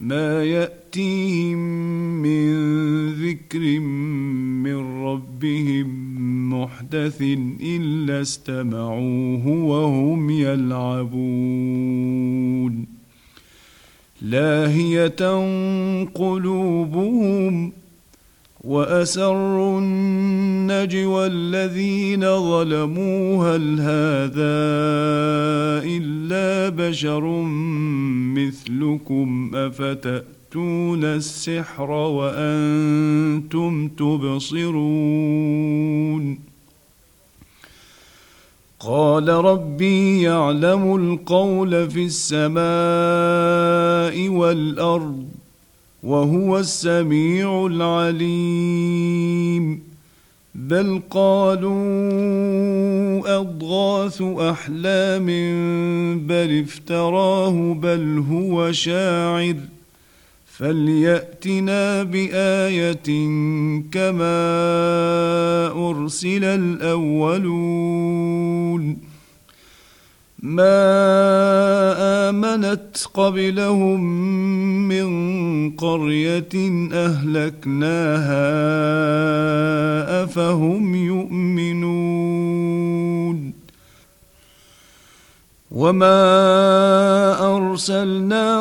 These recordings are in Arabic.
ما يأتيهم من ذكر من ربهم محدث إلا استمعوه وهم يلعبون. لاهية قلوبهم وأسروا النجوى الذين ظلموا هل هذا إلا بشر مثلكم؟ أفتأتون السحر وأنتم تبصرون؟ قال ربي يعلم القول في السماء والأرض وهو السميع العليم. بل قالوا أضغاث أحلام بل افتراه بل هو شاعر. فليأتنا بآية كما أرسل الأولون. ما آمنت قبلهم من قرية أهلكناها أفهم يؤمنون وما أرسلنا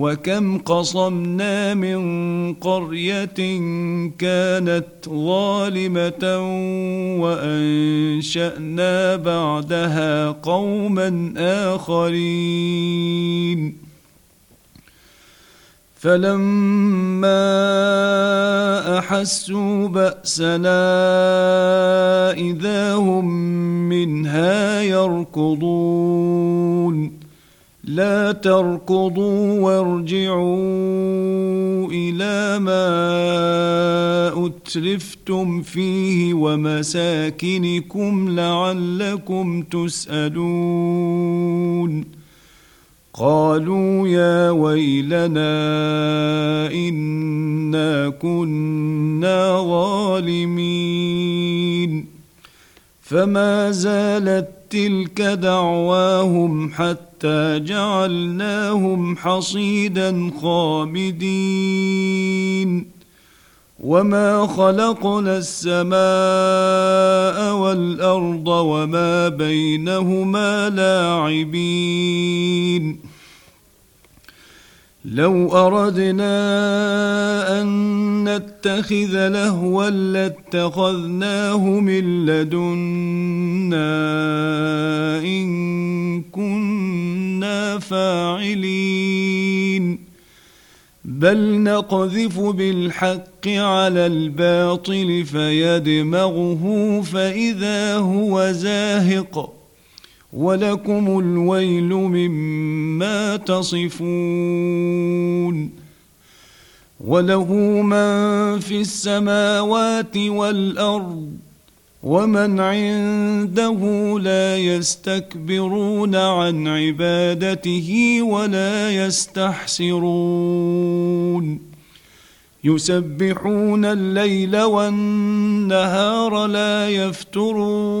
وكم قصمنا من قرية كانت ظالمة وأنشأنا بعدها قوما آخرين. فلما أحسوا بأسنا إذا هم منها يركضون. لا تركضوا وارجعوا إلى ما أترفتم فيه ومساكنكم لعلكم تسألون. قالوا يا ويلنا إنا كنا ظالمين. فما زالت تلك دعواهم حتى جعلناهم حصيدا خامدين. وما خلقنا السماء والارض وما بينهما لاعبين. لو أردنا أن نتخذ لهوا لاتخذناه من لدنا إن كنا فاعلين. بل نقذف بالحق على الباطل فيدمغه فإذا هو زاهق. ولكم الويل مما تصفون وله من في السماوات والأرض ومن عنده لا يستكبرون عن عبادته ولا يستحسرون يسبحون الليل والنهار لا يفترون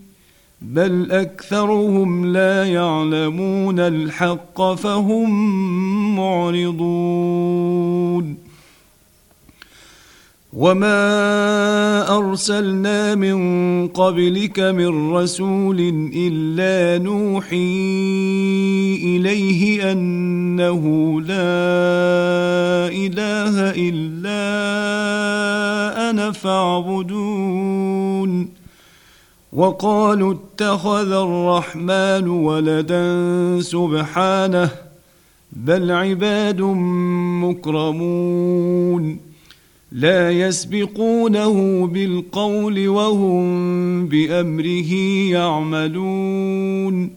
بل اكثرهم لا يعلمون الحق فهم معرضون وما ارسلنا من قبلك من رسول الا نوحي اليه انه لا اله الا أنا فاعبدون وقالوا اتخذ الرحمن ولدا سبحانه بل عباد مكرمون. لا يسبقونه بالقول وهم بأمره يعملون.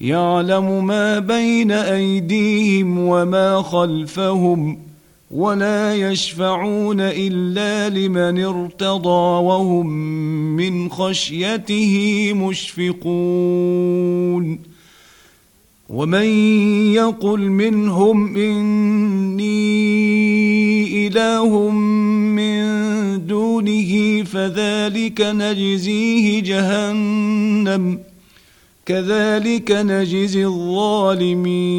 يعلم ما بين أيديهم وما خلفهم. ولا يشفعون الا لمن ارتضى وهم من خشيته مشفقون ومن يقل منهم اني اله من دونه فذلك نجزيه جهنم كذلك نجزي الظالمين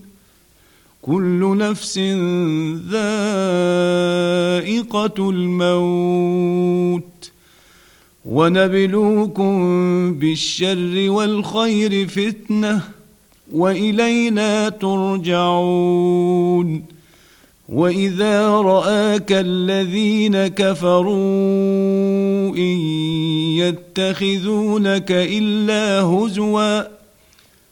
كل نفس ذائقة الموت ونبلوكم بالشر والخير فتنة وإلينا ترجعون وإذا رآك الذين كفروا إن يتخذونك إلا هزوا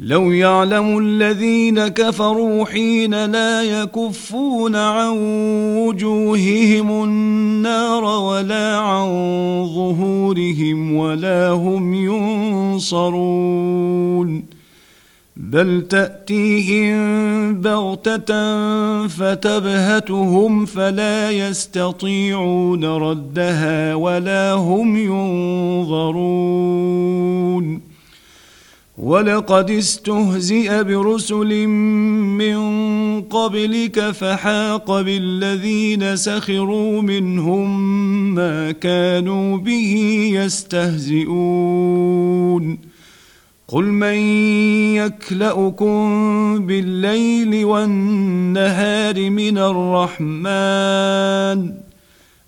لو يعلم الذين كفروا حين لا يكفون عن وجوههم النار ولا عن ظهورهم ولا هم ينصرون بل تأتيهم بغتة فتبهتهم فلا يستطيعون ردها ولا هم ينظرون ولقد استهزئ برسل من قبلك فحاق بالذين سخروا منهم ما كانوا به يستهزئون قل من يكلاكم بالليل والنهار من الرحمن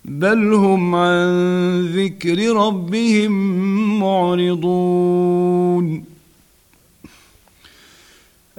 بل هم عن ذكر ربهم معرضون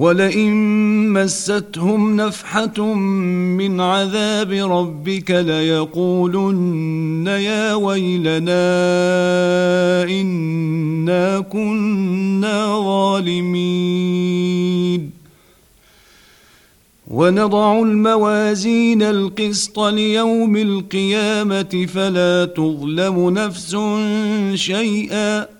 ولئن مستهم نفحة من عذاب ربك ليقولن يا ويلنا إنا كنا ظالمين. ونضع الموازين القسط ليوم القيامة فلا تظلم نفس شيئا.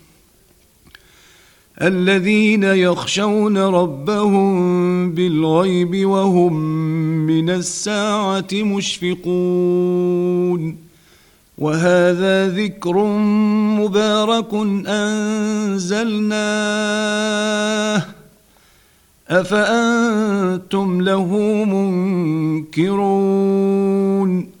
الذين يخشون ربهم بالغيب وهم من الساعة مشفقون. وهذا ذكر مبارك أنزلناه. أفأنتم له منكرون؟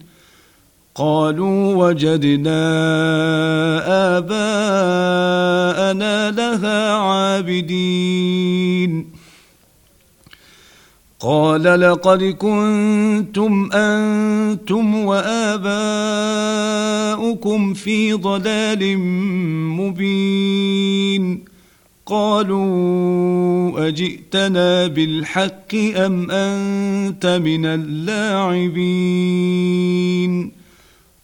قالوا وجدنا آباءنا لها عابدين. قال لقد كنتم أنتم وآباؤكم في ضلال مبين. قالوا أجئتنا بالحق أم أنت من اللاعبين.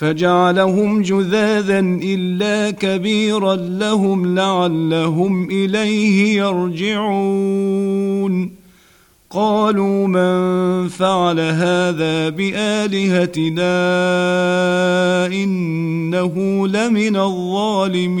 فجعلهم جذاذا إلا كبيرا لهم لعلهم إليه يرجعون. قالوا من فعل هذا بآلهتنا إنه لمن الظالمين.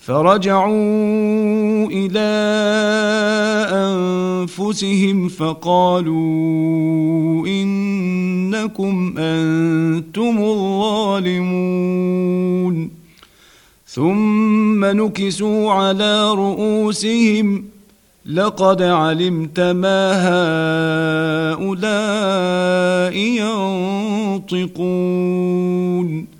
فرجعوا إلى أنفسهم فقالوا إنكم أنتم الظالمون. ثم نكسوا على رؤوسهم. لقد علمت ما هؤلاء ينطقون.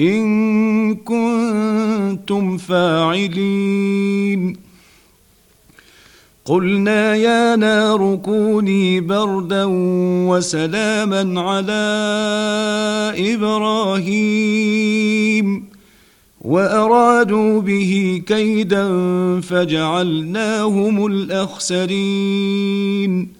إن كنتم فاعلين. قلنا يا نار كوني بردا وسلاما على إبراهيم. وأرادوا به كيدا فجعلناهم الأخسرين.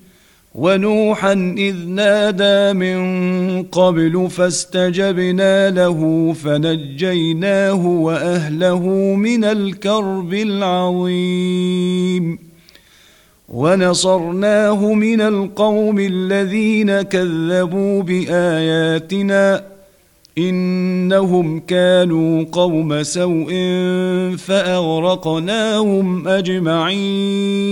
ونوحا إذ نادى من قبل فاستجبنا له فنجيناه وأهله من الكرب العظيم. ونصرناه من القوم الذين كذبوا بآياتنا إنهم كانوا قوم سوء فأغرقناهم أجمعين.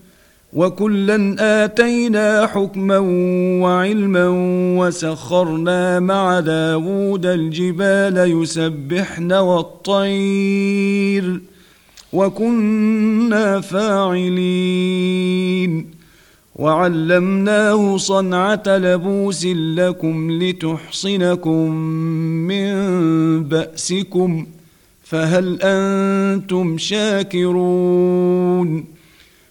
وكلا آتينا حكما وعلما وسخرنا مع داود الجبال يسبحن والطير وكنا فاعلين. وعلمناه صنعة لبوس لكم لتحصنكم من بأسكم فهل أنتم شاكرون؟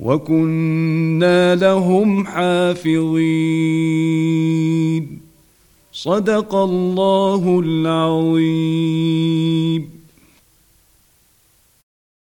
وكنا لهم حافظين. صدق الله العظيم.